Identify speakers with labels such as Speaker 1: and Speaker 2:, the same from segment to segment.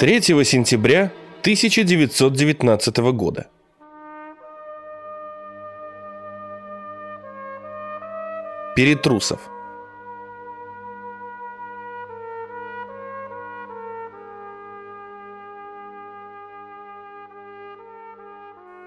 Speaker 1: 3 сентября 1919 года. Перетрусов.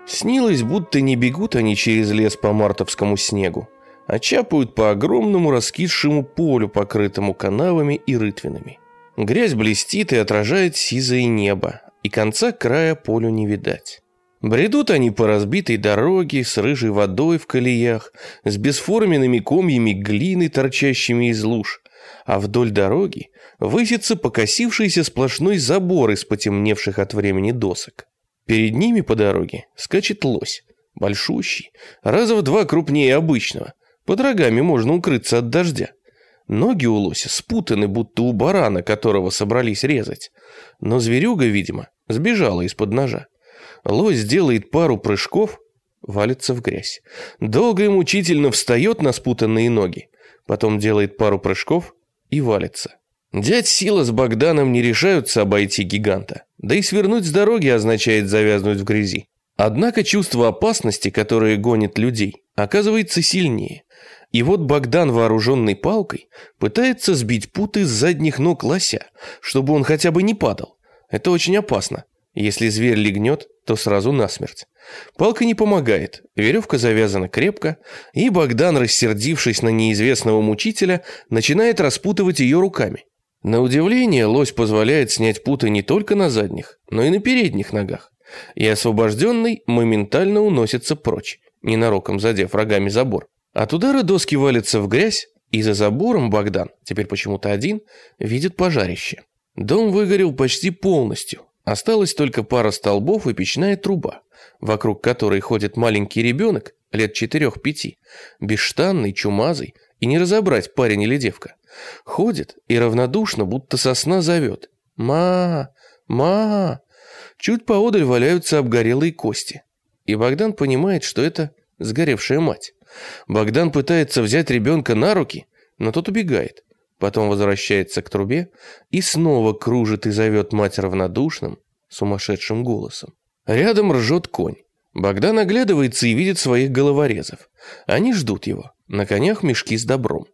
Speaker 1: Снилось, будто не бегут они через лес по мартовскому снегу, а чапают по огромному раскисшему полю, покрытому канавами и рытвинами. Грязь блестит и отражает сизое небо, и конца края полю не видать. Бредут они по разбитой дороге с рыжей водой в колеях, с бесформенными комьями глины, торчащими из луж, а вдоль дороги высится покосившийся сплошной забор из потемневших от времени досок. Перед ними по дороге скачет лось, большущий, раза в два крупнее обычного. Под рогами можно укрыться от дождя. Ноги у лося спутаны, будто у барана, которого собрались резать. Но зверюга, видимо, сбежала из-под ножа. Лось делает пару прыжков, валится в грязь. Долго и мучительно встает на спутанные ноги, потом делает пару прыжков и валится. Дядь Сила с Богданом не решаются обойти гиганта, да и свернуть с дороги означает завязнуть в грязи. Однако чувство опасности, которое гонит людей, оказывается сильнее. И вот Богдан, вооруженный палкой, пытается сбить путы с задних ног лося, чтобы он хотя бы не падал. Это очень опасно. Если зверь легнет, то сразу насмерть. Палка не помогает, веревка завязана крепко, и Богдан, рассердившись на неизвестного мучителя, начинает распутывать ее руками. На удивление, лось позволяет снять путы не только на задних, но и на передних ногах. И освобожденный моментально уносится прочь, ненароком задев рогами забор. От удара доски валятся в грязь, и за забором Богдан, теперь почему-то один, видит пожарище. Дом выгорел почти полностью. Осталась только пара столбов и печная труба, вокруг которой ходит маленький ребенок лет четырех-пяти, бесштанный, чумазый, и не разобрать, парень или девка. Ходит и равнодушно, будто сосна зовет. «Ма! Ма!» Чуть поодаль валяются обгорелые кости. И Богдан понимает, что это сгоревшая мать. Богдан пытается взять ребенка на руки, но тот убегает. Потом возвращается к трубе и снова кружит и зовет мать равнодушным, сумасшедшим голосом. Рядом ржет конь. Богдан оглядывается и видит своих головорезов. Они ждут его. На конях мешки с добром.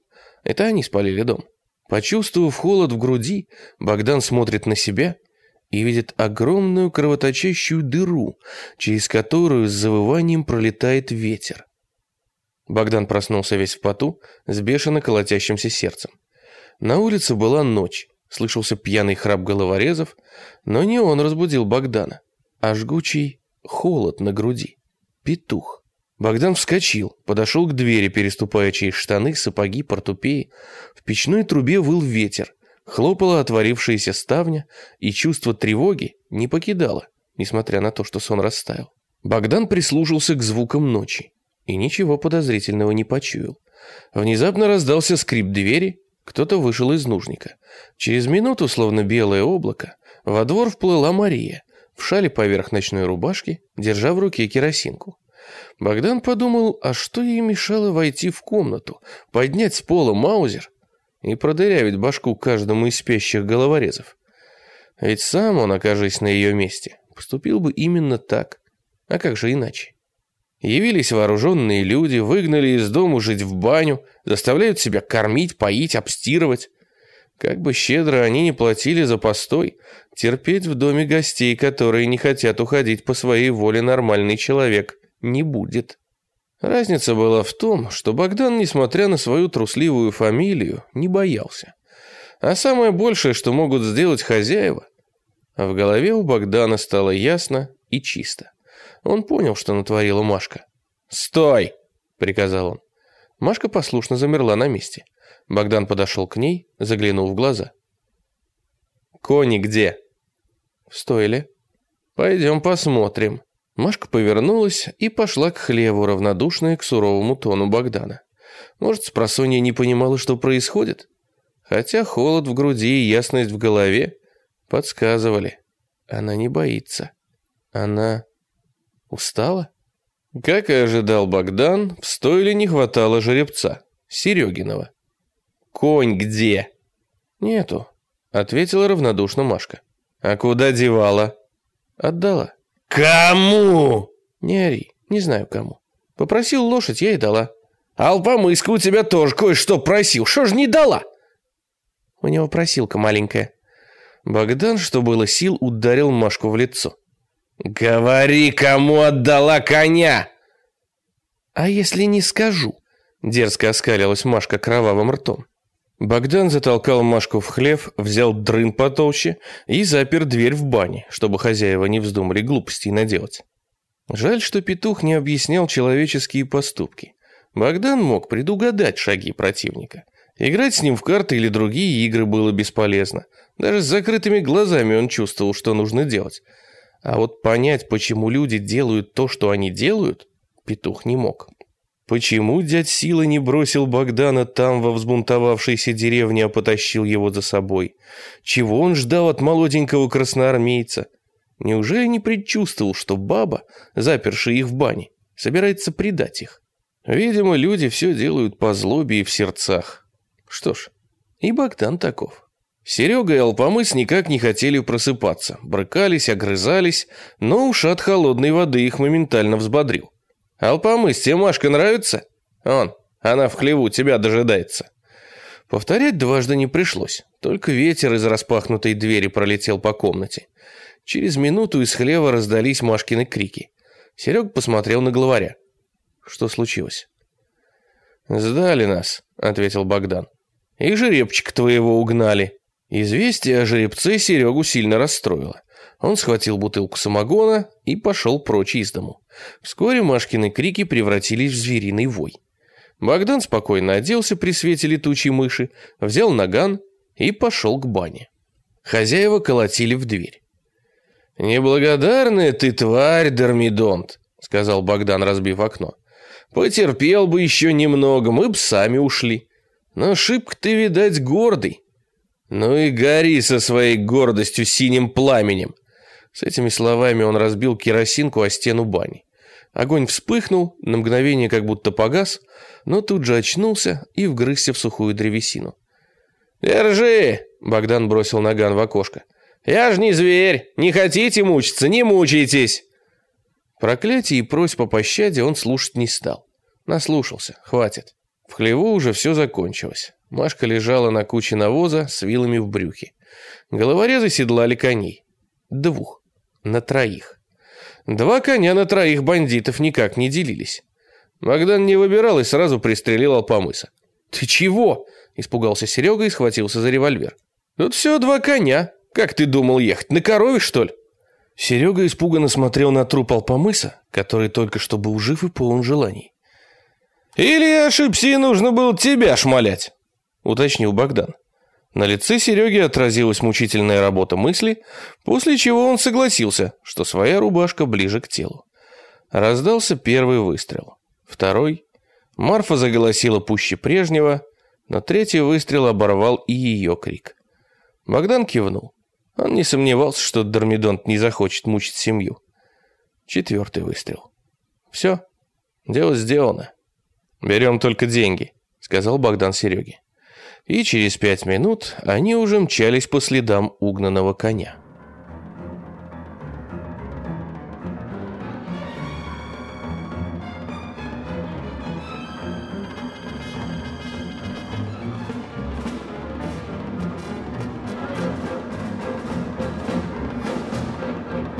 Speaker 1: Это они спалили дом. Почувствовав холод в груди, Богдан смотрит на себя и видит огромную кровоточащую дыру, через которую с завыванием пролетает ветер. Богдан проснулся весь в поту, с бешено колотящимся сердцем. На улице была ночь, слышался пьяный храп головорезов, но не он разбудил Богдана, а жгучий холод на груди. Петух. Богдан вскочил, подошел к двери, переступая через штаны, сапоги, портупеи. В печной трубе выл ветер, хлопала отворившаяся ставня, и чувство тревоги не покидало, несмотря на то, что сон растаял. Богдан прислушался к звукам ночи и ничего подозрительного не почуял. Внезапно раздался скрип двери, кто-то вышел из нужника. Через минуту, словно белое облако, во двор вплыла Мария, в шале поверх ночной рубашки, держа в руке керосинку. Богдан подумал, а что ей мешало войти в комнату, поднять с пола маузер и продырявить башку каждому из спящих головорезов. Ведь сам он, окажись на ее месте, поступил бы именно так. А как же иначе? Явились вооруженные люди, выгнали из дома жить в баню, заставляют себя кормить, поить, обстирывать. Как бы щедро они не платили за постой, терпеть в доме гостей, которые не хотят уходить по своей воле нормальный человек, не будет. Разница была в том, что Богдан, несмотря на свою трусливую фамилию, не боялся. А самое большее, что могут сделать хозяева, в голове у Богдана стало ясно и чисто. Он понял, что натворила Машка. «Стой!» — приказал он. Машка послушно замерла на месте. Богдан подошел к ней, заглянул в глаза. «Кони где?» «В стойле». «Пойдем посмотрим». Машка повернулась и пошла к хлеву, равнодушная к суровому тону Богдана. Может, спросонья не понимала, что происходит? Хотя холод в груди и ясность в голове подсказывали. Она не боится. Она устала? Как и ожидал Богдан, в стойле не хватало жеребца, Серегинова. «Конь где?» «Нету», — ответила равнодушно Машка. А куда девала?
Speaker 2: Отдала.
Speaker 1: Кому?
Speaker 2: Не ори, не знаю кому. Попросил лошадь, я и дала.
Speaker 1: Алпомыска у тебя тоже кое-что просил, что ж не дала?
Speaker 2: У него просилка маленькая.
Speaker 1: Богдан, что было сил, ударил Машку в лицо. «Говори, кому отдала коня!»
Speaker 2: «А если не скажу?» Дерзко оскалилась Машка кровавым ртом.
Speaker 1: Богдан затолкал Машку в хлев, взял дрын потолще и запер дверь в бане, чтобы хозяева не вздумали глупостей наделать. Жаль, что петух не объяснял человеческие поступки. Богдан мог предугадать шаги противника. Играть с ним в карты или другие игры было бесполезно. Даже с закрытыми глазами он чувствовал, что нужно делать. А вот понять, почему люди делают то, что они делают, петух не мог. Почему дядь Сила не бросил Богдана там, во взбунтовавшейся деревне, а потащил его за собой? Чего он ждал от молоденького красноармейца? Неужели не предчувствовал, что баба, запершая их в бане, собирается предать их? Видимо, люди все делают по злобе и в сердцах. Что ж, и Богдан таков. Серега и Алпамыс никак не хотели просыпаться, брыкались, огрызались, но ушат холодной воды их моментально взбодрил. «Алпамыс, тебе Машка нравится?» «Он, она в хлеву тебя дожидается». Повторять дважды не пришлось, только ветер из распахнутой двери пролетел по комнате. Через минуту из хлева раздались Машкины крики. Серега посмотрел на главаря. Что случилось? «Сдали нас», — ответил Богдан. «И жеребчик твоего угнали». Известие о жеребце Серегу сильно расстроило. Он схватил бутылку самогона и пошел прочь из дому. Вскоре Машкины крики превратились в звериный вой. Богдан спокойно оделся при свете летучей мыши, взял наган и пошел к бане. Хозяева колотили в дверь. «Неблагодарная ты тварь, Дормидонт», — сказал Богдан, разбив окно. «Потерпел бы еще немного, мы б сами ушли. Но шибко ты, видать, гордый. Ну и гори со своей гордостью синим пламенем. С этими словами он разбил керосинку о стену бани. Огонь вспыхнул, на мгновение как будто погас, но тут же очнулся и вгрызся в сухую древесину. «Держи!» — Богдан бросил наган в окошко. «Я же не зверь! Не хотите мучиться? Не мучайтесь!» Проклятие и просьб о пощаде он слушать не стал. Наслушался, хватит. В хлеву уже все закончилось. Машка лежала на куче навоза с вилами в брюхе. Головорезы седлали коней. Двух на троих. Два коня на троих бандитов никак не делились. Богдан не выбирал и сразу пристрелил Алпамыса. «Ты чего?» – испугался Серега и схватился за револьвер. «Тут все два коня. Как ты думал ехать, на корове, что ли?» Серега испуганно смотрел на труп Алпамыса, который только что был жив и полон желаний. «Или ошибся и нужно было тебя шмалять?» – уточнил Богдан. На лице Сереги отразилась мучительная работа мысли, после чего он согласился, что своя рубашка ближе к телу. Раздался первый выстрел. Второй. Марфа заголосила пуще прежнего, но третий выстрел оборвал и ее крик. Богдан кивнул. Он не сомневался, что Дормидонт не захочет мучить семью. Четвертый выстрел. Все, дело сделано. «Берем только деньги», — сказал Богдан Сереге и через пять минут они уже мчались по следам угнанного коня.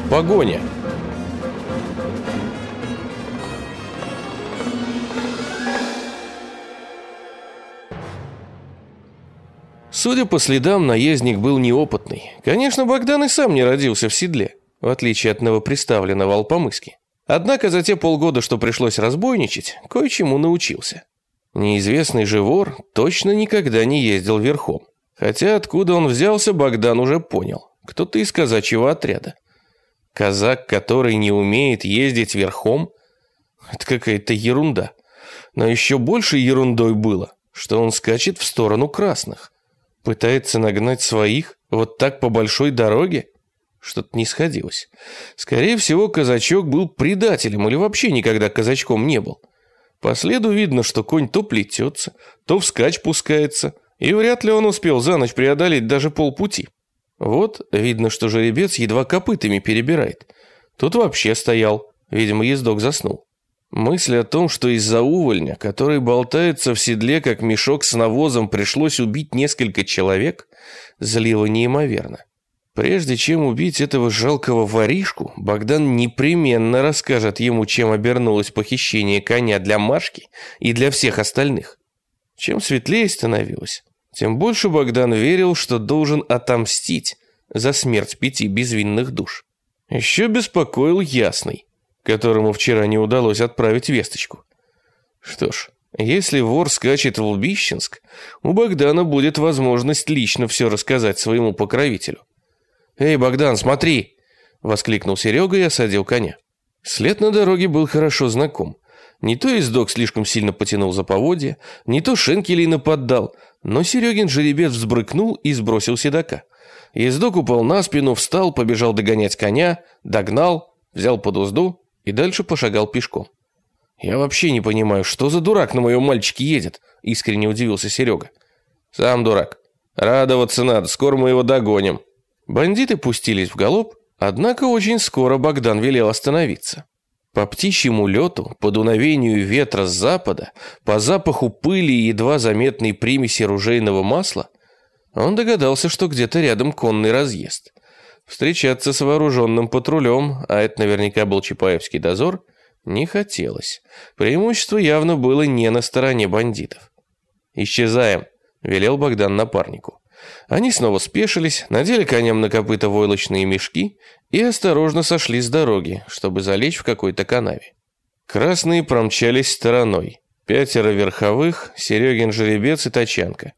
Speaker 1: Погоня! Судя по следам, наездник был неопытный. Конечно, Богдан и сам не родился в седле, в отличие от новоприставленного Алпомыски. Однако за те полгода, что пришлось разбойничать, кое-чему научился. Неизвестный же вор точно никогда не ездил верхом. Хотя откуда он взялся, Богдан уже понял. Кто-то из казачьего отряда. Казак, который не умеет ездить верхом, это какая-то ерунда. Но еще больше ерундой было, что он скачет в сторону красных. Пытается нагнать своих? Вот так по большой дороге? Что-то не сходилось. Скорее всего, казачок был предателем или вообще никогда казачком не был. По следу видно, что конь то плетется, то вскачь пускается, и вряд ли он успел за ночь преодолеть даже полпути. Вот, видно, что жеребец едва копытами перебирает. Тут вообще стоял, видимо, ездок заснул. Мысль о том, что из-за увольня, который болтается в седле, как мешок с навозом, пришлось убить несколько человек, злила неимоверно. Прежде чем убить этого жалкого воришку, Богдан непременно расскажет ему, чем обернулось похищение коня для Машки и для всех остальных. Чем светлее становилось, тем больше Богдан верил, что должен отомстить за смерть пяти безвинных душ. Еще беспокоил Ясный, которому вчера не удалось отправить весточку. Что ж, если вор скачет в Лбищенск, у Богдана будет возможность лично все рассказать своему покровителю. «Эй, Богдан, смотри!» — воскликнул Серега и осадил коня. След на дороге был хорошо знаком. Не то издок слишком сильно потянул за поводья, не то Шенкелина поддал, но Серегин жеребец взбрыкнул и сбросил седока. Издок упал на спину, встал, побежал догонять коня, догнал, взял под узду и дальше пошагал пешком. «Я вообще не понимаю, что за дурак на моем мальчике едет?» – искренне удивился Серега. «Сам дурак. Радоваться надо, скоро мы его догоним». Бандиты пустились в галоп, однако очень скоро Богдан велел остановиться. По птичьему лету, по дуновению ветра с запада, по запаху пыли и едва заметной примеси ружейного масла, он догадался, что где-то рядом конный разъезд. Встречаться с вооруженным патрулем, а это наверняка был Чапаевский дозор, не хотелось. Преимущество явно было не на стороне бандитов. «Исчезаем», — велел Богдан напарнику. Они снова спешились, надели коням на копыта войлочные мешки и осторожно сошли с дороги, чтобы залечь в какой-то канаве. Красные промчались стороной. Пятеро верховых, Серегин жеребец и тачанка.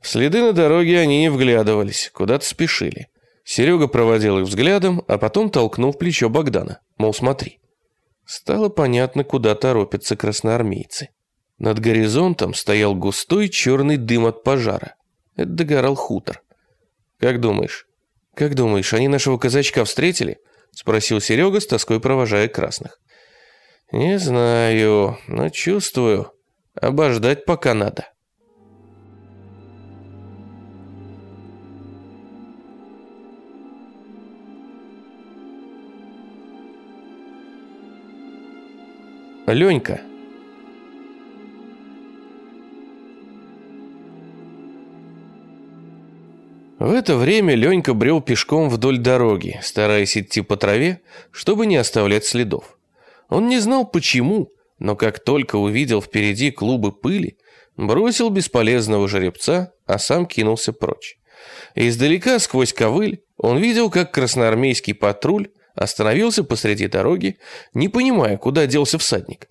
Speaker 1: В следы на дороге они не вглядывались, куда-то спешили. Серега проводил их взглядом, а потом толкнул в плечо Богдана. Мол, смотри. Стало понятно, куда торопятся красноармейцы. Над горизонтом стоял густой черный дым от пожара. Это догорал хутор. «Как думаешь? Как думаешь, они нашего казачка встретили?» Спросил Серега с тоской провожая красных. «Не знаю, но чувствую. Обождать пока надо». Ленька. В это время Ленька брел пешком вдоль дороги, стараясь идти по траве, чтобы не оставлять следов. Он не знал почему, но как только увидел впереди клубы пыли, бросил бесполезного жеребца, а сам кинулся прочь. Издалека, сквозь ковыль, он видел, как красноармейский патруль остановился посреди дороги, не понимая, куда делся всадник.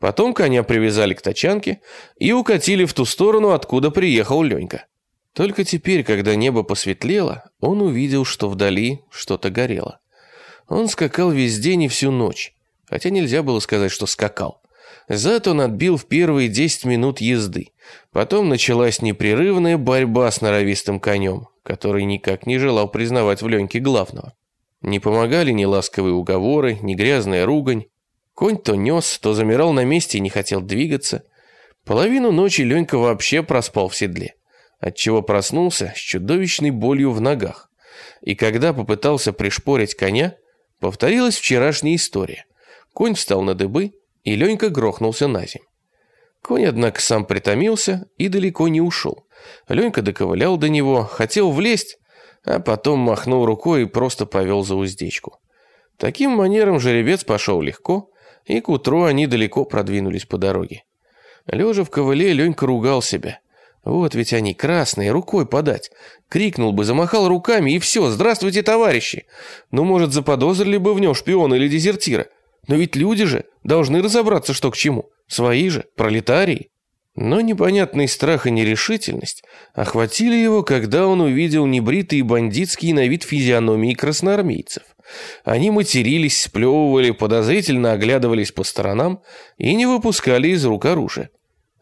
Speaker 1: Потом коня привязали к тачанке и укатили в ту сторону, откуда приехал Ленька. Только теперь, когда небо посветлело, он увидел, что вдали что-то горело. Он скакал весь день и всю ночь, хотя нельзя было сказать, что скакал. Зад он отбил в первые десять минут езды. Потом началась непрерывная борьба с норовистым конем, который никак не желал признавать в Леньке главного. Не помогали ни ласковые уговоры, ни грязная ругань. Конь то нес, то замирал на месте и не хотел двигаться. Половину ночи Ленька вообще проспал в седле отчего проснулся с чудовищной болью в ногах. И когда попытался пришпорить коня, повторилась вчерашняя история. Конь встал на дыбы, и Ленька грохнулся на земь. Конь, однако, сам притомился и далеко не ушел. Ленька доковылял до него, хотел влезть, а потом махнул рукой и просто повел за уздечку. Таким манером жеребец пошел легко, и к утру они далеко продвинулись по дороге. Лежа в ковыле, Ленька ругал себя. Вот ведь они, красные, рукой подать. Крикнул бы, замахал руками, и все, здравствуйте, товарищи. Ну, может, заподозрили бы в нем шпиона или дезертира. Но ведь люди же должны разобраться, что к чему. Свои же, пролетарии. Но непонятный страх и нерешительность охватили его, когда он увидел небритые бандитские на вид физиономии красноармейцев. Они матерились, сплевывали, подозрительно оглядывались по сторонам и не выпускали из рук оружие.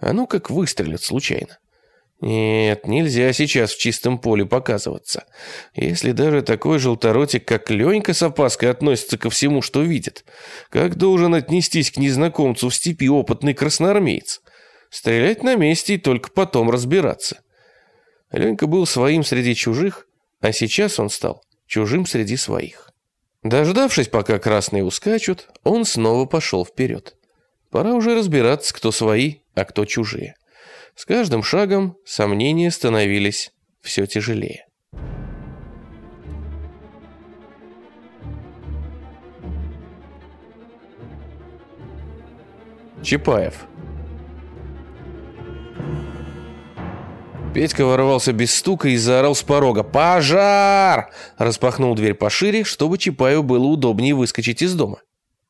Speaker 1: А ну как выстрелят случайно. Нет, нельзя сейчас в чистом поле показываться. Если даже такой желторотик, как Ленька с опаской относится ко всему, что видит, как должен отнестись к незнакомцу в степи опытный красноармеец? Стрелять на месте и только потом разбираться. Ленька был своим среди чужих, а сейчас он стал чужим среди своих. Дождавшись, пока красные ускачут, он снова пошел вперед. Пора уже разбираться, кто свои, а кто чужие. С каждым шагом сомнения становились все тяжелее. Чапаев. Петька ворвался без стука и заорал с порога «Пожар!» Распахнул дверь пошире, чтобы Чапаю было удобнее выскочить из дома.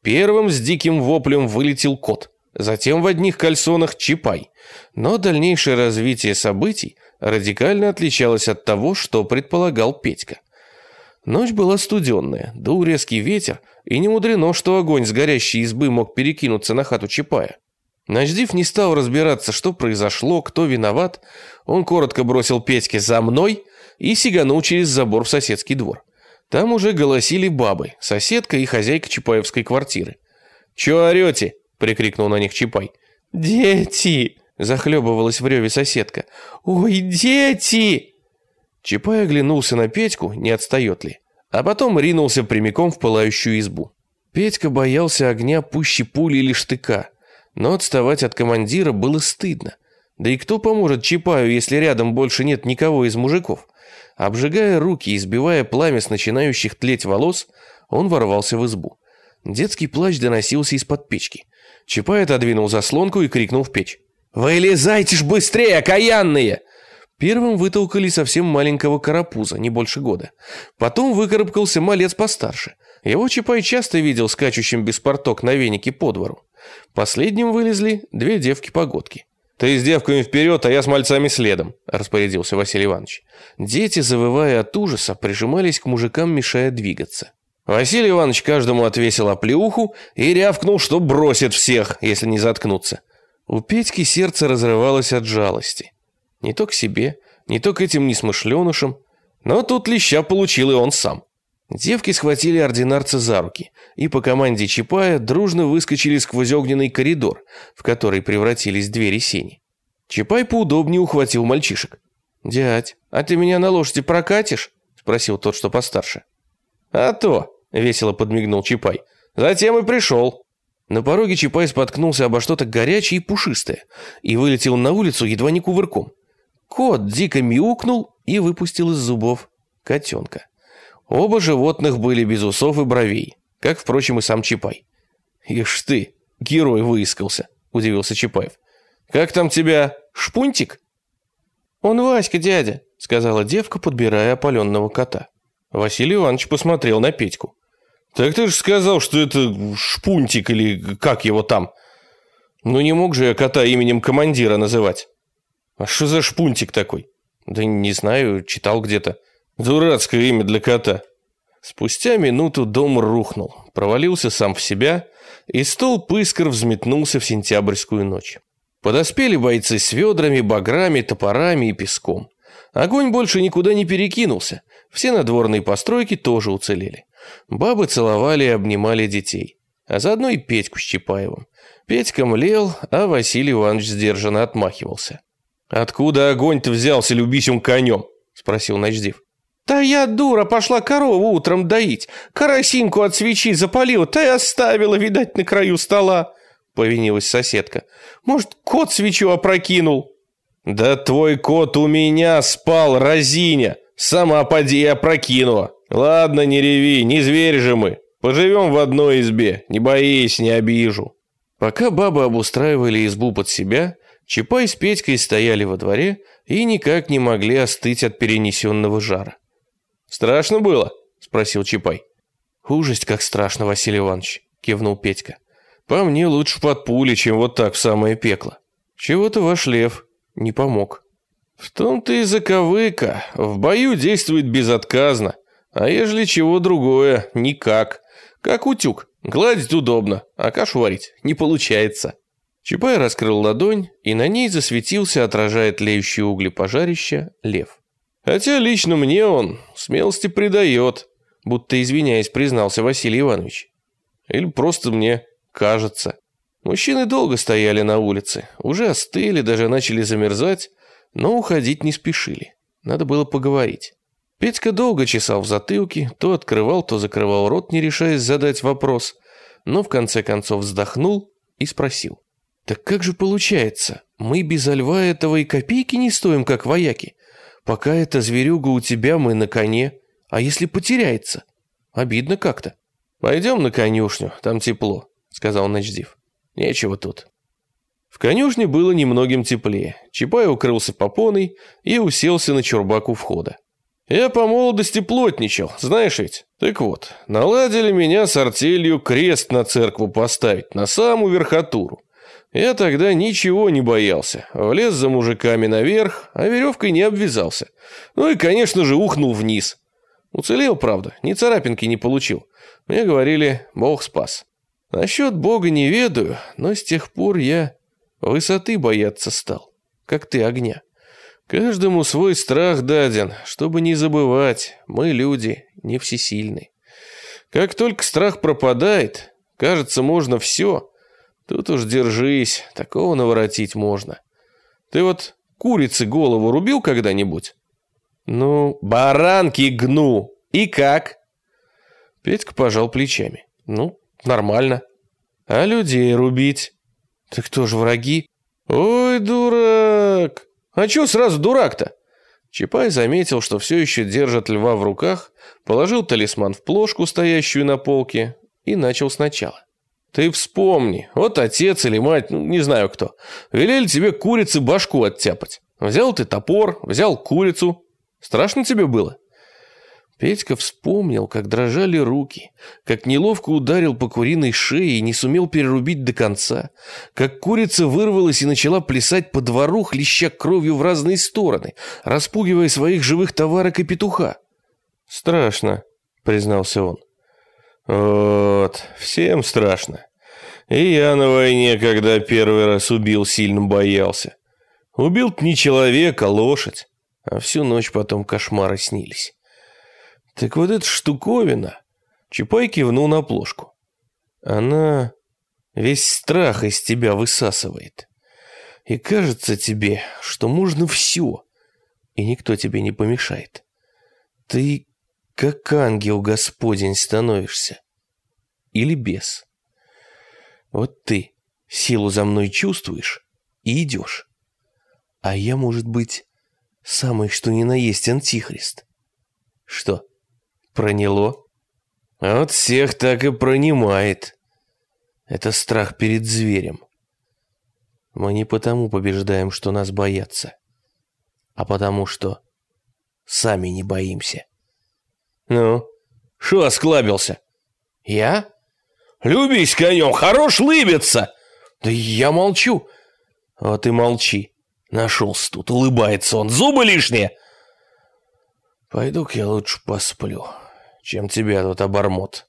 Speaker 1: Первым с диким воплем вылетел кот, затем в одних кальсонах Чапай. Но дальнейшее развитие событий радикально отличалось от того, что предполагал Петька. Ночь была студенная, дул резкий ветер, и не мудрено, что огонь с горящей избы мог перекинуться на хату Чапая. Ночдив не стал разбираться, что произошло, кто виноват. Он коротко бросил Петьке «за мной» и сиганул через забор в соседский двор. Там уже голосили бабы, соседка и хозяйка Чапаевской квартиры. «Чё орёте?» – прикрикнул на них Чапай. «Дети!» – захлебывалась в реве соседка. «Ой, дети!» Чапай оглянулся на Петьку, не отстает ли, а потом ринулся прямиком в пылающую избу. Петька боялся огня пуще пули или штыка, но отставать от командира было стыдно. Да и кто поможет Чапаю, если рядом больше нет никого из мужиков? Обжигая руки и сбивая пламя с начинающих тлеть волос, он ворвался в избу. Детский плач доносился из-под печки. Чапай отодвинул заслонку и крикнул в печь. «Вылезайте ж быстрее, окаянные!» Первым вытолкали совсем маленького карапуза, не больше года. Потом выкарабкался малец постарше. Его Чапай часто видел скачущим без порток на венике по двору. Последним вылезли две девки-погодки. «Ты с девками вперед, а я с мальцами следом», – распорядился Василий Иванович. Дети, завывая от ужаса, прижимались к мужикам, мешая двигаться. Василий Иванович каждому отвесил оплеуху и рявкнул, что бросит всех, если не заткнуться. У Петьки сердце разрывалось от жалости. Не то к себе, не то к этим несмышленышам. Но тут леща получил и он сам. Девки схватили ординарца за руки и по команде Чапая дружно выскочили сквозь огненный коридор, в который превратились двери сени. Чапай поудобнее ухватил мальчишек. «Дядь, а ты меня на лошади прокатишь?» – спросил тот, что постарше. «А то!» – весело подмигнул Чапай. «Затем и пришел». На пороге Чапай споткнулся обо что-то горячее и пушистое и вылетел на улицу едва не кувырком. Кот дико мяукнул и выпустил из зубов котенка. Оба животных были без усов и бровей, как, впрочем, и сам Чапай. «Ишь ты, герой выискался», – удивился Чапаев. «Как там тебя, шпунтик?» «Он Васька, дядя», – сказала девка, подбирая опаленного кота. Василий Иванович посмотрел на Петьку. «Так ты же сказал, что это шпунтик или как его там?» «Ну не мог же я кота именем командира называть». «А что за шпунтик такой?» «Да не знаю, читал где-то». Дурацкое имя для кота. Спустя минуту дом рухнул, провалился сам в себя, и столб искр взметнулся в сентябрьскую ночь. Подоспели бойцы с ведрами, баграми, топорами и песком. Огонь больше никуда не перекинулся, все надворные постройки тоже уцелели. Бабы целовали и обнимали детей, а заодно и Петьку с Чапаевым. Петька млел, а Василий Иванович сдержанно отмахивался. «Откуда огонь-то взялся любисим конем?» – спросил Ночдив. «Да я, дура, пошла корову утром доить. Карасинку от свечи запалила, та и оставила, видать, на краю стола», — повинилась соседка. «Может, кот свечу опрокинул?» «Да твой кот у меня спал, разиня. Сама поди и опрокинула. Ладно, не реви, не зверь же мы. Поживем в одной избе, не боись, не обижу». Пока бабы обустраивали избу под себя, Чапай с Петькой стояли во дворе и никак не могли остыть от перенесенного жара. «Страшно было?» – спросил Чапай. «Ужасть, как страшно, Василий Иванович», – кивнул Петька. «По мне лучше под пули, чем вот так в самое пекло. Чего-то ваш лев не помог». «В том-то и заковыка. В бою действует безотказно. А ежели чего другое, никак. Как утюг. Гладить удобно, а кашу варить не получается». Чапай раскрыл ладонь, и на ней засветился, отражая тлеющие угли пожарища, лев. Хотя лично мне он смелости придает, будто извиняясь, признался Василий Иванович. Или просто мне кажется. Мужчины долго стояли на улице, уже остыли, даже начали замерзать, но уходить не спешили. Надо было поговорить. Петька долго чесал в затылке, то открывал, то закрывал рот, не решаясь задать вопрос, но в конце концов вздохнул и спросил. «Так как же получается? Мы без льва этого и копейки не стоим, как вояки. Пока эта зверюга у тебя, мы на коне. А если потеряется? Обидно как-то». «Пойдем на конюшню, там тепло», — сказал Ночдив. «Нечего тут». В конюшне было немногим теплее. Чапай укрылся попоной и уселся на чурбак у входа. Я по молодости плотничал, знаешь ведь? Так вот, наладили меня с артелью крест на церкву поставить, на самую верхотуру. Я тогда ничего не боялся. Влез за мужиками наверх, а веревкой не обвязался. Ну и, конечно же, ухнул вниз. Уцелел, правда, ни царапинки не получил. Мне говорили, Бог спас. Насчет Бога не ведаю, но с тех пор я высоты бояться стал, как ты огня. Каждому свой страх даден, чтобы не забывать, мы люди не всесильны. Как только страх пропадает, кажется, можно все, тут уж держись, такого наворотить можно. Ты вот курицы голову рубил когда-нибудь? Ну, баранки гну. И как? Петька пожал плечами. Ну, нормально. А людей рубить? Так кто же враги? Ой, дурак! «А чё сразу дурак-то?» Чапай заметил, что все еще держит льва в руках, положил талисман в плошку, стоящую на полке, и начал сначала. «Ты вспомни, вот отец или мать, ну, не знаю кто, велели тебе курице башку оттяпать. Взял ты топор, взял курицу. Страшно тебе было?» Петька вспомнил, как дрожали руки, как неловко ударил по куриной шее и не сумел перерубить до конца, как курица вырвалась и начала плясать по двору, хлеща кровью в разные стороны, распугивая своих живых товарок и петуха. «Страшно», — признался он. «Вот, всем страшно. И я на войне, когда первый раз убил, сильно боялся. Убил-то не человека, а лошадь, а всю ночь потом кошмары снились». Так вот эта штуковина... Чапай кивнул на плошку. Она весь страх из тебя высасывает. И кажется тебе, что можно все, и никто тебе не помешает. Ты как ангел Господень становишься. Или бес. Вот ты силу за мной чувствуешь и идешь. А я, может быть, самый что ни на есть антихрист. Что, Проняло? А вот всех так и пронимает. Это страх перед зверем. Мы не потому побеждаем, что нас боятся, а потому что сами не боимся. Ну, что осклабился? Я? Любись конем, хорош лыбиться. Да я молчу. Вот и молчи. Нашелся тут, улыбается он. Зубы лишние. Пойду-ка я лучше посплю чем тебя тут обормот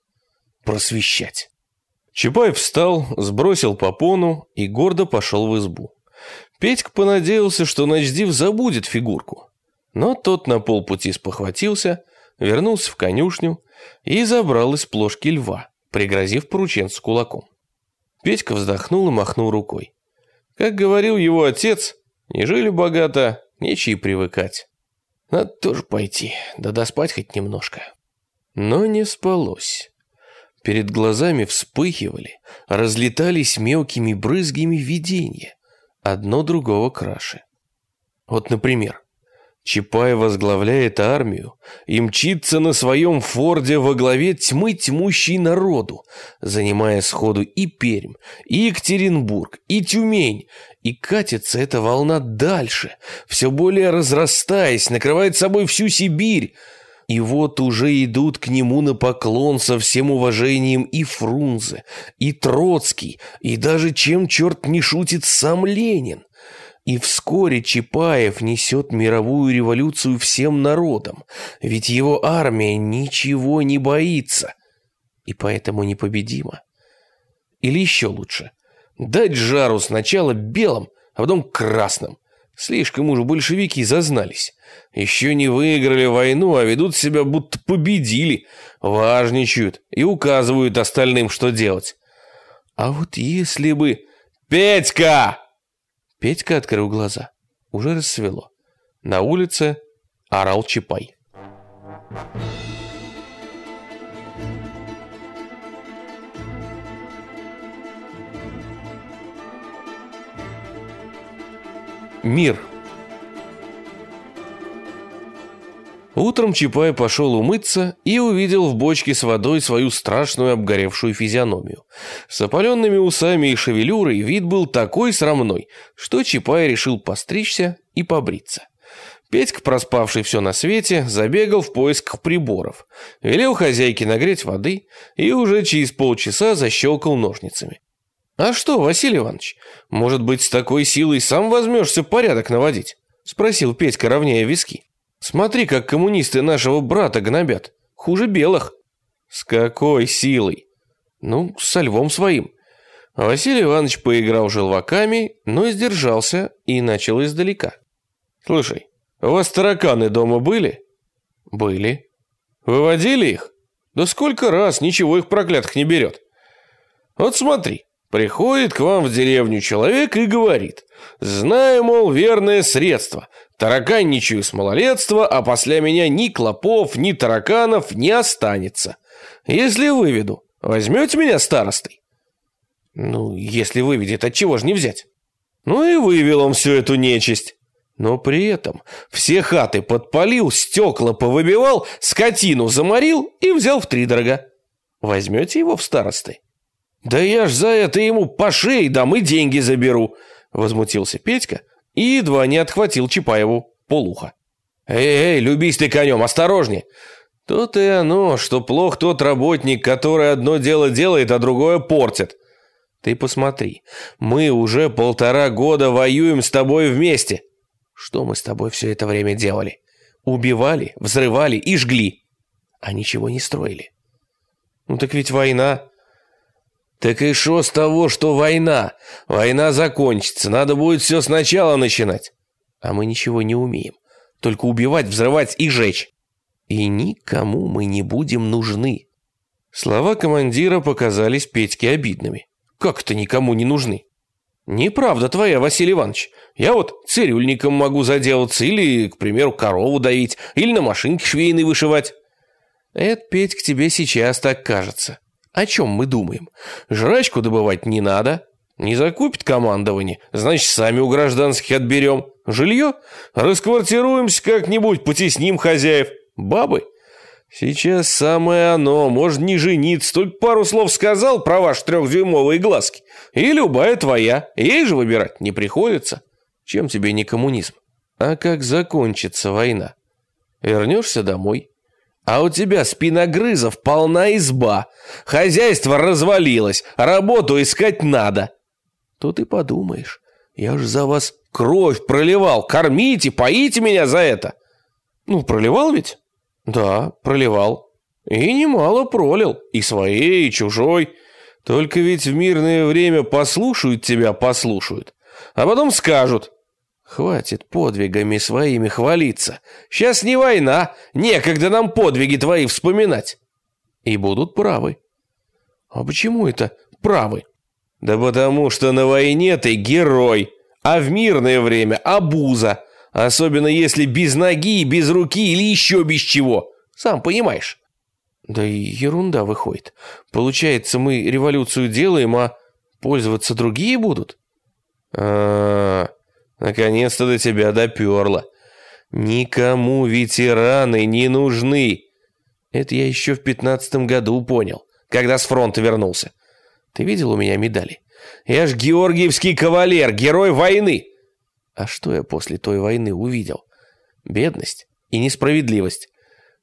Speaker 1: просвещать. Чапаев встал, сбросил попону и гордо пошел в избу. Петька понадеялся, что Ночдив забудет фигурку. Но тот на полпути спохватился, вернулся в конюшню и забрал из плошки льва, пригрозив порученцу кулаком. Петька вздохнул и махнул рукой. Как говорил его отец, не жили богато, нечего привыкать. Надо тоже пойти, да доспать хоть немножко. Но не спалось. Перед глазами вспыхивали, разлетались мелкими брызгами видения, одно другого краше. Вот, например, Чапай возглавляет армию и мчится на своем форде во главе тьмы тьмущей народу, занимая сходу и Пермь, и Екатеринбург, и Тюмень, и катится эта волна дальше, все более разрастаясь, накрывает собой всю Сибирь, и вот уже идут к нему на поклон со всем уважением и Фрунзе, и Троцкий, и даже, чем черт не шутит, сам Ленин. И вскоре Чапаев несет мировую революцию всем народам, ведь его армия ничего не боится, и поэтому непобедима. Или еще лучше, дать жару сначала белым, а потом красным. Слишком уж большевики зазнались. Еще не выиграли войну, а ведут себя будто победили, важничают и указывают остальным, что делать. А вот если бы... «Петька!» Петька открыл глаза. Уже рассвело. На улице орал Чапай. Мир. Утром Чапай пошел умыться и увидел в бочке с водой свою страшную обгоревшую физиономию. С опаленными усами и шевелюрой вид был такой срамной, что Чапай решил постричься и побриться. Петька, проспавший все на свете, забегал в поисках приборов, велел хозяйке нагреть воды и уже через полчаса защелкал ножницами. «А что, Василий Иванович, может быть, с такой силой сам возьмешься порядок наводить?» – спросил Петька, ровняя виски. «Смотри, как коммунисты нашего брата гнобят. Хуже белых». «С какой силой?» «Ну, со львом своим». Василий Иванович поиграл желваками, но сдержался и начал издалека. «Слушай, у вас тараканы дома были?» «Были». «Выводили их?» «Да сколько раз, ничего их проклятых не берет». «Вот смотри, Приходит к вам в деревню человек и говорит, знаю, мол, верное средство, тараканничаю с малолетства, а после меня ни клопов, ни тараканов не останется. Если выведу, возьмете меня старостой? Ну, если выведет, от чего же не взять? Ну и вывел он всю эту нечисть. Но при этом все хаты подпалил, стекла повыбивал, скотину заморил и взял в три дорога. Возьмете его в старосты? «Да я ж за это ему по шее дам и деньги заберу!» Возмутился Петька и едва не отхватил Чапаеву полуха. «Эй, эй, любись ты конем, осторожнее!» Тут и оно, что плох тот работник, который одно дело делает, а другое портит. Ты посмотри, мы уже полтора года воюем с тобой вместе. Что мы с тобой все это время делали? Убивали, взрывали и жгли, а ничего не строили. Ну так ведь война. Так и что с того, что война? Война закончится, надо будет все сначала начинать. А мы ничего не умеем, только убивать, взрывать и жечь. И никому мы не будем нужны. Слова командира показались Петьке обидными. Как это никому не нужны? Неправда твоя, Василий Иванович. Я вот цирюльником могу заделаться, или, к примеру, корову доить, или на машинке швейной вышивать. Это, Петька, тебе сейчас так кажется. О чем мы думаем? Жрачку добывать не надо. Не закупит командование, значит, сами у гражданских отберем. Жилье? Расквартируемся как-нибудь, потесним хозяев. Бабы? Сейчас самое оно, может не жениться, только пару слов сказал про ваши трехдюймовые глазки. И любая твоя, ей же выбирать не приходится. Чем тебе не коммунизм? А как закончится война? Вернешься домой, а у тебя спиногрызов полна изба. Хозяйство развалилось, работу искать надо. Тут и подумаешь, я же за вас кровь проливал, кормите, поите меня за это. Ну, проливал ведь? Да, проливал. И немало пролил, и своей, и чужой. Только ведь в мирное время послушают тебя, послушают. А потом скажут, Хватит подвигами своими хвалиться. Сейчас не война, некогда нам подвиги твои вспоминать. И будут правы. А почему это правы? Да потому что на войне ты герой, а в мирное время обуза. Особенно если без ноги, без руки или еще без чего. Сам понимаешь. Да и ерунда выходит. Получается, мы революцию делаем, а пользоваться другие будут? А, -а, -а Наконец-то до тебя доперло. Никому ветераны не нужны. Это я еще в пятнадцатом году понял, когда с фронта вернулся. Ты видел у меня медали? Я ж георгиевский кавалер, герой войны. А что я после той войны увидел? Бедность и несправедливость.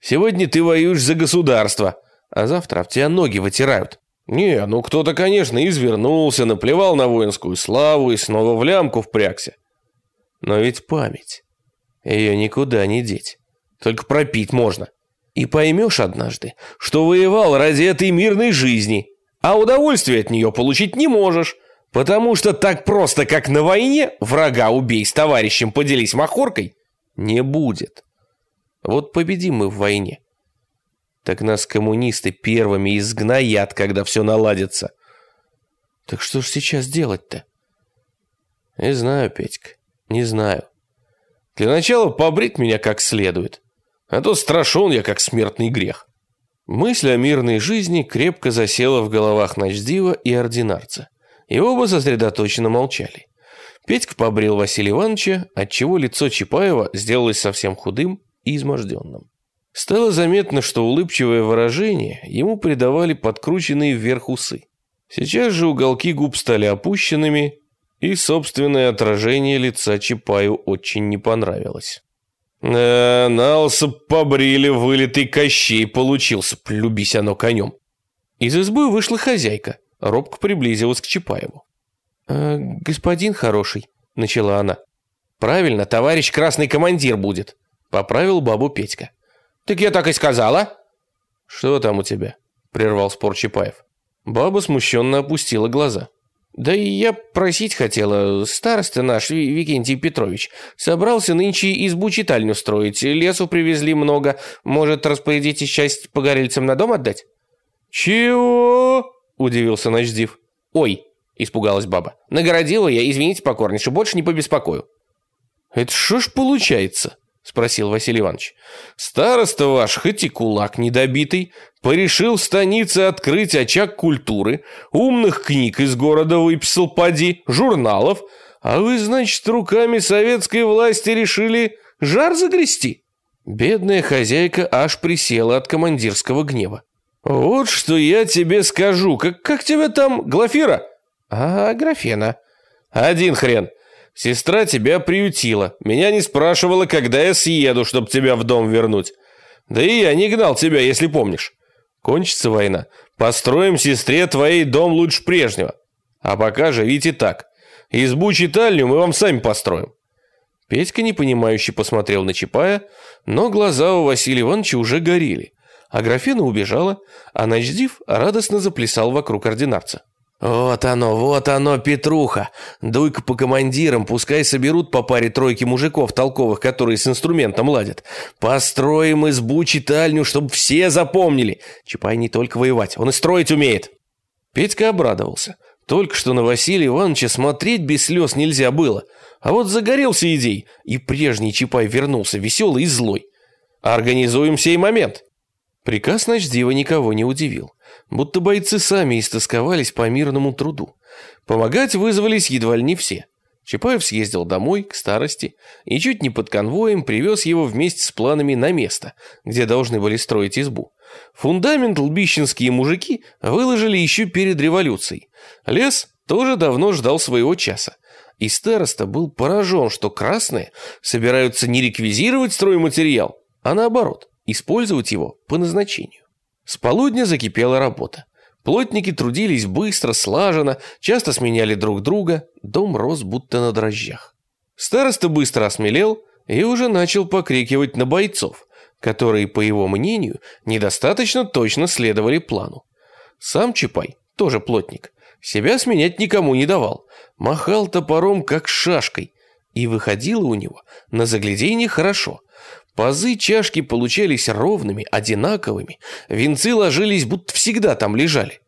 Speaker 1: Сегодня ты воюешь за государство, а завтра в тебя ноги вытирают. Не, ну кто-то, конечно, извернулся, наплевал на воинскую славу и снова в лямку впрягся. Но ведь память. Ее никуда не деть. Только пропить можно. И поймешь однажды, что воевал ради этой мирной жизни, а удовольствие от нее получить не можешь, потому что так просто, как на войне, врага убей, с товарищем поделись махоркой, не будет. Вот победим мы в войне. Так нас коммунисты первыми изгноят, когда все наладится. Так что ж сейчас делать-то? Не знаю, Петька. Не знаю. Для начала побрить меня как следует. А то страшен я, как смертный грех. Мысль о мирной жизни крепко засела в головах Ночдива и ординарца. И оба сосредоточенно молчали. Петька побрил Василия Ивановича, отчего лицо Чапаева сделалось совсем худым и изможденным. Стало заметно, что улыбчивое выражение ему придавали подкрученные вверх усы. Сейчас же уголки губ стали опущенными, и собственное отражение лица Чапаю очень не понравилось. «Э, «Налса побрили, вылитый Кощей получился, плюбись оно конем». Из избы вышла хозяйка, робко приблизилась к Чапаеву.
Speaker 2: «Э, «Господин хороший», — начала она.
Speaker 1: «Правильно, товарищ красный командир будет», — поправил бабу Петька.
Speaker 3: «Так я так и сказала».
Speaker 1: «Что там у тебя?» — прервал спор Чапаев. Баба смущенно опустила глаза.
Speaker 2: Да и я просить хотела, староста наш, Викентий Петрович, собрался нынче избу-читальню строить, лесу привезли много, может, распорядитесь часть погорельцам на дом отдать?
Speaker 1: Чего? Удивился Ночдив.
Speaker 3: Ой, испугалась баба, нагородила я, извините покорнейше, больше не побеспокою.
Speaker 1: Это что ж получается? Спросил Василий Иванович. Староста ваш, хоть и кулак недобитый, порешил в станице открыть очаг культуры, умных книг из города выписал поди, журналов, а вы, значит, руками советской власти решили жар загрести? Бедная хозяйка аж присела от командирского гнева. Вот что я тебе скажу. Как, как тебя там, Глафира?
Speaker 2: А, Графена.
Speaker 1: Один хрен. Сестра тебя приютила. Меня не спрашивала, когда я съеду, чтобы тебя в дом вернуть. Да и я не гнал тебя, если помнишь. Кончится война. Построим сестре твоей дом лучше прежнего. А пока живите так. Избу-читальню мы вам сами построим. Петька непонимающе посмотрел на Чапая, но глаза у Василия Ивановича уже горели. А графина убежала, а Ночдив радостно заплясал вокруг ординарца.
Speaker 2: «Вот оно, вот оно, Петруха! Дуй-ка по командирам, пускай соберут по паре тройки мужиков толковых, которые с инструментом ладят. Построим избу-читальню, чтобы все запомнили. Чапай не только воевать, он и строить умеет».
Speaker 1: Петька обрадовался. Только что на Василия Ивановича смотреть без слез нельзя было. А вот загорелся идей, и прежний Чапай вернулся веселый и злой. Организуем сей момент. Приказ Ночдива никого не удивил будто бойцы сами истосковались по мирному труду. Помогать вызвались едва ли не все. Чапаев съездил домой, к старости, и чуть не под конвоем привез его вместе с планами на место, где должны были строить избу. Фундамент лбищенские мужики выложили еще перед революцией. Лес тоже давно ждал своего часа. И староста был поражен, что красные собираются не реквизировать стройматериал, а наоборот, использовать его по назначению. С полудня закипела работа. Плотники трудились быстро, слаженно, часто сменяли друг друга, дом рос будто на дрожжах. Староста быстро осмелел и уже начал покрикивать на бойцов, которые, по его мнению, недостаточно точно следовали плану. Сам Чапай, тоже плотник, себя сменять никому не давал, махал топором как шашкой, и выходило у него на загляденье хорошо. Пазы чашки получались ровными, одинаковыми, венцы ложились, будто всегда там лежали.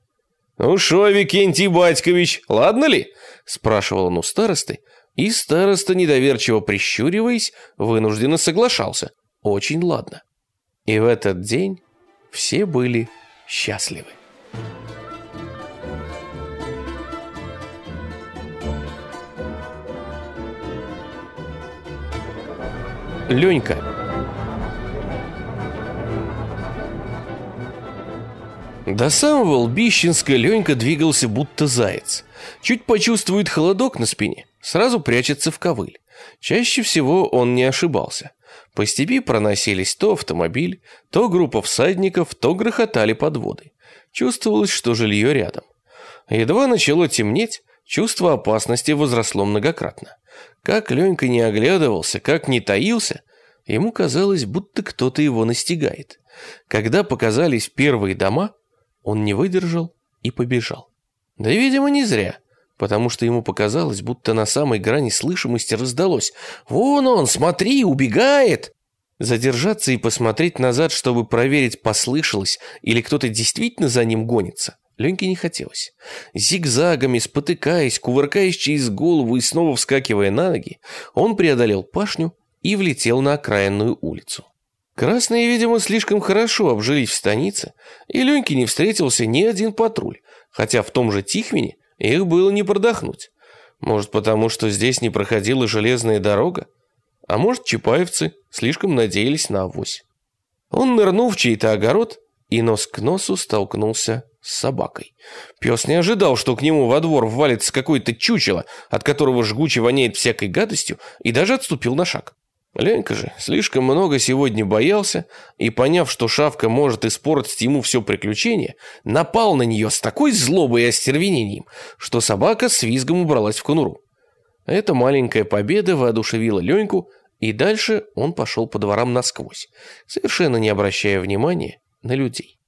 Speaker 1: «Ну шо, Викентий Батькович, ладно ли?» – спрашивал он у старосты, и староста, недоверчиво прищуриваясь, вынужденно соглашался. Очень ладно. И в этот день все были счастливы. Ленька До самого Лбищенска Ленька двигался будто заяц. Чуть почувствует холодок на спине, сразу прячется в ковыль. Чаще всего он не ошибался. По степи проносились то автомобиль, то группа всадников, то грохотали подводы. Чувствовалось, что жилье рядом. Едва начало темнеть, чувство опасности возросло многократно. Как Ленька не оглядывался, как не таился, ему казалось, будто кто-то его настигает. Когда показались первые дома, он не выдержал и побежал. Да, видимо, не зря, потому что ему показалось, будто на самой грани слышимости раздалось «Вон он, смотри, убегает!» Задержаться и посмотреть назад, чтобы проверить, послышалось или кто-то действительно за ним гонится, Леньке не хотелось. Зигзагами, спотыкаясь, кувыркаясь через голову и снова вскакивая на ноги, он преодолел пашню и влетел на окраинную улицу. Красные, видимо, слишком хорошо обжились в станице, и Леньке не встретился ни один патруль, хотя в том же Тихвине их было не продохнуть. Может, потому что здесь не проходила железная дорога? А может, чапаевцы слишком надеялись на авось. Он нырнул в чей-то огород и нос к носу столкнулся с собакой. Пес не ожидал, что к нему во двор ввалится какое-то чучело, от которого жгуче воняет всякой гадостью, и даже отступил на шаг. Ленька же слишком много сегодня боялся, и, поняв, что шавка может испортить ему все приключение, напал на нее с такой злобой и остервенением, что собака с визгом убралась в конуру. Эта маленькая победа воодушевила Леньку, и дальше он пошел по дворам насквозь, совершенно не обращая внимания на людей.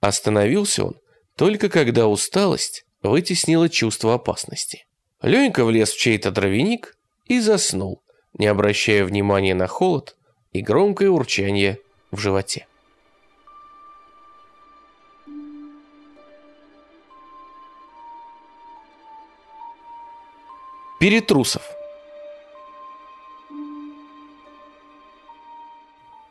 Speaker 1: Остановился он только когда усталость вытеснила чувство опасности. Ленька влез в чей-то дровяник и заснул, не обращая внимания на холод и громкое урчание в животе. Перетрусов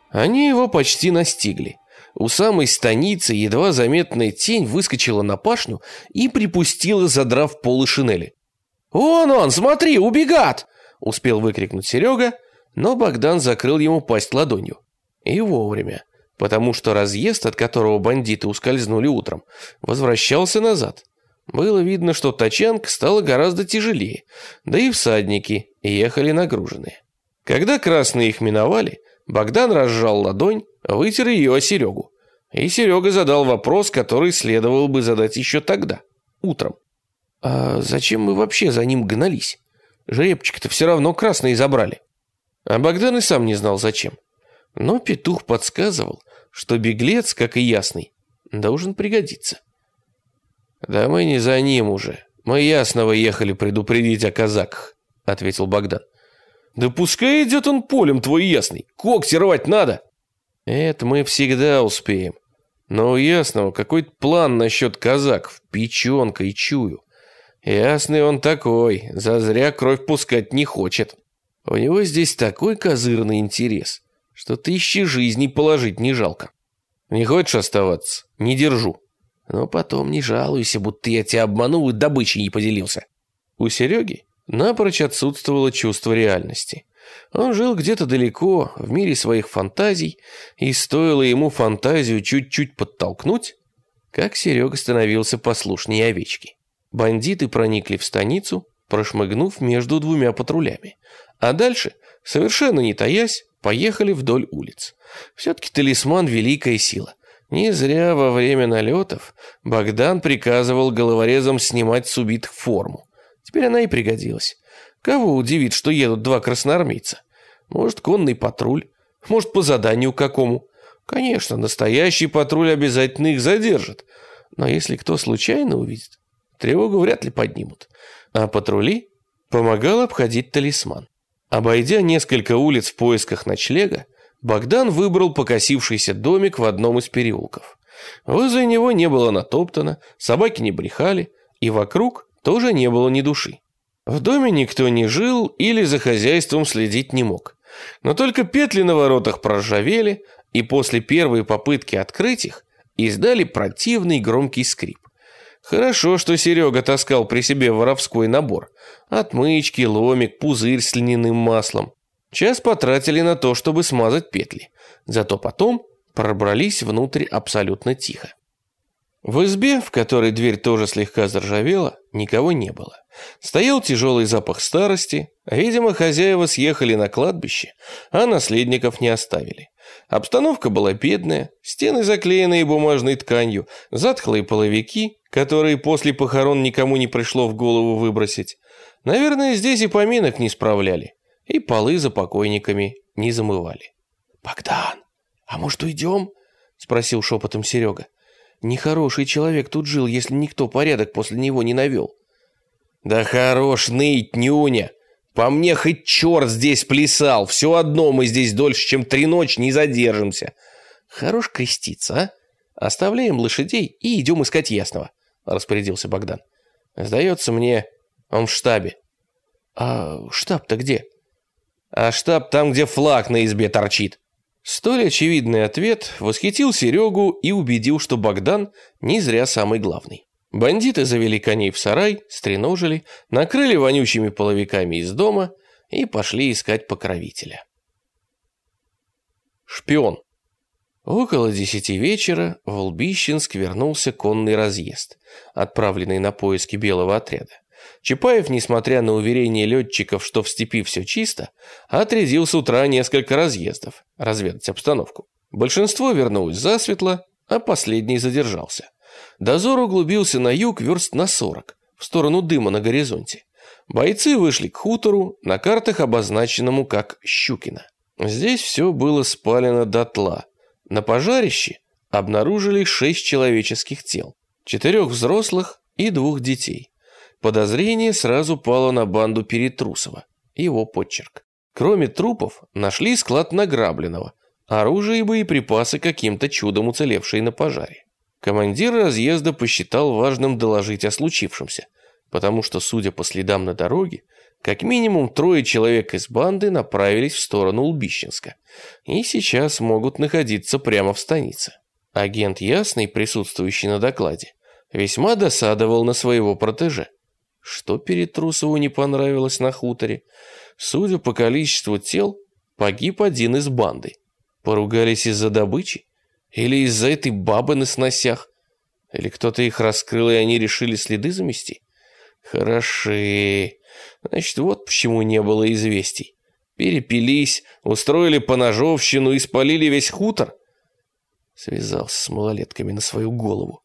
Speaker 1: Они его почти настигли. У самой станицы едва заметная тень выскочила на пашню и припустила, задрав полы шинели. «Вон он, смотри, убегат!» — успел выкрикнуть Серега, но Богдан закрыл ему пасть ладонью. И вовремя, потому что разъезд, от которого бандиты ускользнули утром, возвращался назад. Было видно, что тачанка стала гораздо тяжелее, да и всадники ехали нагруженные. Когда красные их миновали, Богдан разжал ладонь, вытер ее о Серегу. И Серега задал вопрос, который следовало бы задать еще тогда, утром. «А зачем мы вообще за ним гнались? Жеребчик-то все равно красные забрали». А Богдан и сам не знал зачем. Но петух подсказывал, что беглец, как и ясный, должен пригодиться. «Да мы не за ним уже. Мы ясного ехали предупредить о казаках», — ответил Богдан. Да пускай идет он полем, твой ясный. Когти рвать надо. Это мы всегда успеем. Но у ясного какой-то план насчет казаков, печенка и чую. Ясный он такой, зазря кровь пускать не хочет. У него здесь такой козырный интерес, что тысячи жизней положить не жалко. Не хочешь оставаться? Не держу. Но потом не жалуйся, будто я тебя обманул и добычей не поделился. У Сереги Напрочь отсутствовало чувство реальности. Он жил где-то далеко, в мире своих фантазий, и стоило ему фантазию чуть-чуть подтолкнуть, как Серега становился послушнее овечки. Бандиты проникли в станицу, прошмыгнув между двумя патрулями. А дальше, совершенно не таясь, поехали вдоль улиц. Все-таки талисман – великая сила. Не зря во время налетов Богдан приказывал головорезам снимать с убитых форму. Теперь она и пригодилась. Кого удивит, что едут два красноармейца? Может, конный патруль? Может, по заданию какому? Конечно, настоящий патруль обязательно их задержит. Но если кто случайно увидит, тревогу вряд ли поднимут. А патрули помогал обходить талисман. Обойдя несколько улиц в поисках ночлега, Богдан выбрал покосившийся домик в одном из переулков. Возле него не было натоптано, собаки не брехали, и вокруг тоже не было ни души. В доме никто не жил или за хозяйством следить не мог. Но только петли на воротах проржавели, и после первой попытки открыть их издали противный громкий скрип. Хорошо, что Серега таскал при себе воровской набор. Отмычки, ломик, пузырь с льняным маслом. Час потратили на то, чтобы смазать петли. Зато потом пробрались внутрь абсолютно тихо. В избе, в которой дверь тоже слегка заржавела, никого не было. Стоял тяжелый запах старости, видимо, хозяева съехали на кладбище, а наследников не оставили. Обстановка была бедная, стены заклеенные бумажной тканью, затхлые половики, которые после похорон никому не пришло в голову выбросить. Наверное, здесь и поминок не справляли, и полы за покойниками не замывали. «Богдан, а может уйдем?» – спросил шепотом Серега. Нехороший человек тут жил, если никто порядок после него не навел. Да хорош ныть, нюня. По мне хоть черт здесь плясал. Все одно мы здесь дольше, чем три ночи не задержимся. Хорош креститься, а? Оставляем лошадей и идем искать ясного, распорядился Богдан. Сдается мне, он в штабе. А штаб-то где? А штаб там, где флаг на избе торчит. Столь очевидный ответ восхитил Серегу и убедил, что Богдан не зря самый главный. Бандиты завели коней в сарай, стреножили, накрыли вонючими половиками из дома и пошли искать покровителя. Шпион. Около десяти вечера в Лбищенск вернулся конный разъезд, отправленный на поиски белого отряда. Чапаев, несмотря на уверение летчиков, что в степи все чисто, отрядил с утра несколько разъездов, разведать обстановку. Большинство вернулось засветло, а последний задержался. Дозор углубился на юг верст на 40, в сторону дыма на горизонте. Бойцы вышли к хутору, на картах обозначенному как Щукино. Здесь все было спалено дотла. На пожарище обнаружили шесть человеческих тел, четырех взрослых и двух детей. Подозрение сразу пало на банду Перетрусова, его подчерк. Кроме трупов, нашли склад награбленного, оружие и боеприпасы каким-то чудом уцелевшие на пожаре. Командир разъезда посчитал важным доложить о случившемся, потому что, судя по следам на дороге, как минимум трое человек из банды направились в сторону Улбищенска и сейчас могут находиться прямо в станице. Агент Ясный, присутствующий на докладе, весьма досадовал на своего протеже. Что Перетрусову не понравилось на хуторе? Судя по количеству тел, погиб один из банды. Поругались из-за добычи? Или из-за этой бабы на сносях? Или кто-то их раскрыл, и они решили следы замести? Хороши. Значит, вот почему не было известий. Перепились, устроили поножовщину и спалили весь хутор. Связался с малолетками на свою голову.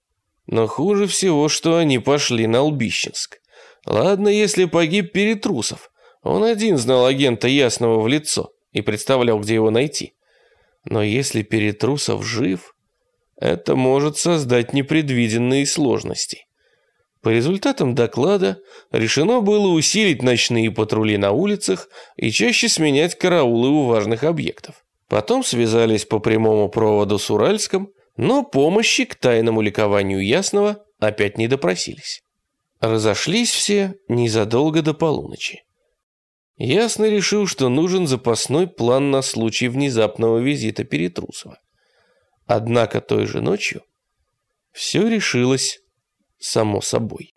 Speaker 1: Но хуже всего, что они пошли на Лбищенск. Ладно, если погиб Перетрусов. Он один знал агента Ясного в лицо и представлял, где его найти. Но если Перетрусов жив, это может создать непредвиденные сложности. По результатам доклада решено было усилить ночные патрули на улицах и чаще сменять караулы у важных объектов. Потом связались по прямому проводу с Уральском, но помощи к тайному ликованию Ясного опять не допросились. Разошлись все незадолго до полуночи. Ясно решил, что нужен запасной план на случай внезапного визита Перетрусова. Однако той же ночью все решилось само собой.